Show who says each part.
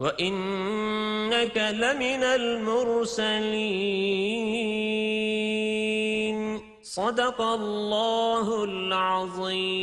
Speaker 1: وإنك لمن المرسلين صدق الله العظيم